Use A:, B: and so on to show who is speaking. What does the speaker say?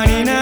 A: জানি না